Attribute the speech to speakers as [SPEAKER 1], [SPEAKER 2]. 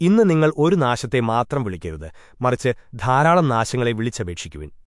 [SPEAKER 1] ഇന്ന് നിങ്ങൾ ഒരു നാശത്തെ മാത്രം വിളിക്കരുത്. മറിച്ച് ധാരാളം നാശങ്ങളെ വിളിച്ചപേക്ഷിക്കുവിൻ.